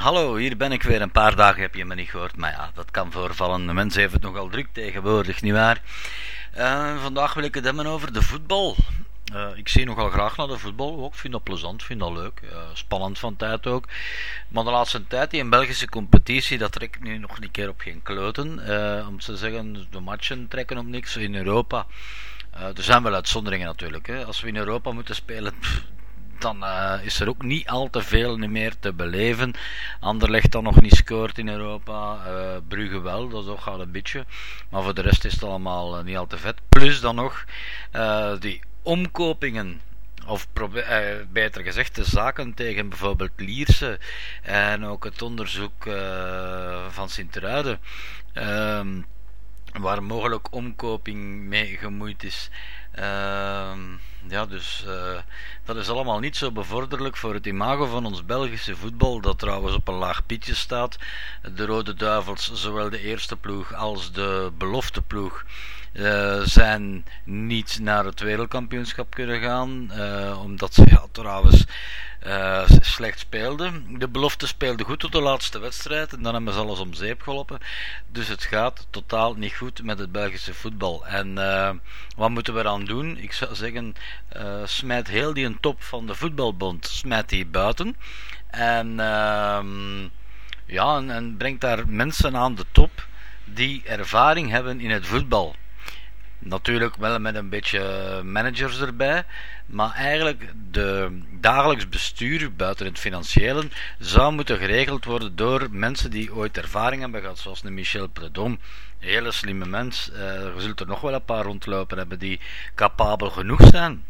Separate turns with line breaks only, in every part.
Hallo, hier ben ik weer. Een paar dagen heb je me niet gehoord, maar ja, dat kan voorvallen. De mensen heeft het nogal druk tegenwoordig, nietwaar? Uh, vandaag wil ik het hebben over de voetbal. Uh, ik zie nogal graag naar de voetbal ook. vind dat plezant, vind dat leuk. Uh, spannend van tijd ook. Maar de laatste tijd, die in Belgische competitie, dat trekt nu nog een keer op geen kloten. om te zeggen, de matchen trekken op niks. In Europa, er zijn wel uitzonderingen natuurlijk. Hè. Als we in Europa moeten spelen, dan uh, is er ook niet al te veel meer te beleven. Anderlecht dan nog niet scoort in Europa. Uh, Brugge wel, dat is ook al een beetje. Maar voor de rest is het allemaal uh, niet al te vet. Plus dan nog die omkopingen. Of beter gezegd, de zaken tegen bijvoorbeeld Lierse. En ook het onderzoek van Sint-Truiden. Ehm, waar mogelijk omkoping mee gemoeid is. Ehm, ja, dus uh, dat is allemaal niet zo bevorderlijk voor het imago van ons Belgische voetbal, dat trouwens op een laag pitje staat. De Rode Duivels, zowel de eerste ploeg als de belofte ploeg, uh, zijn niet naar het wereldkampioenschap kunnen gaan, uh, omdat ze trouwens uh, slecht speelden. De belofte speelde goed tot de laatste wedstrijd en dan hebben ze alles om zeep gelopen. Dus het gaat totaal niet goed met het Belgische voetbal. En uh, wat moeten we dan doen? Ik zou zeggen, uh, smijt heel die top van de voetbalbond, smijt die buiten. En, ja, en, en brengt daar mensen aan de top die ervaring hebben in het voetbal. Natuurlijk wel met een beetje managers erbij. Maar eigenlijk de dagelijks bestuur, buiten het financiële, zou moeten geregeld worden door mensen die ooit ervaring hebben gehad, zoals een Michel Predom. Hele slimme mens. Uh, er zult er nog wel een paar rondlopen hebben die capabel genoeg zijn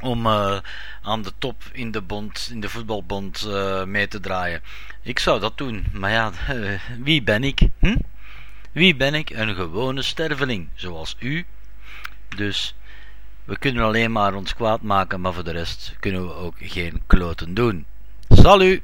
om uh, aan de top in de bond, in de voetbalbond uh, mee te draaien. Ik zou dat doen, maar ja, wie ben ik? Hm? Wie ben ik? Een gewone sterveling, zoals u. Dus we kunnen alleen maar ons kwaad maken, maar voor de rest kunnen we ook geen kloten doen. Salut!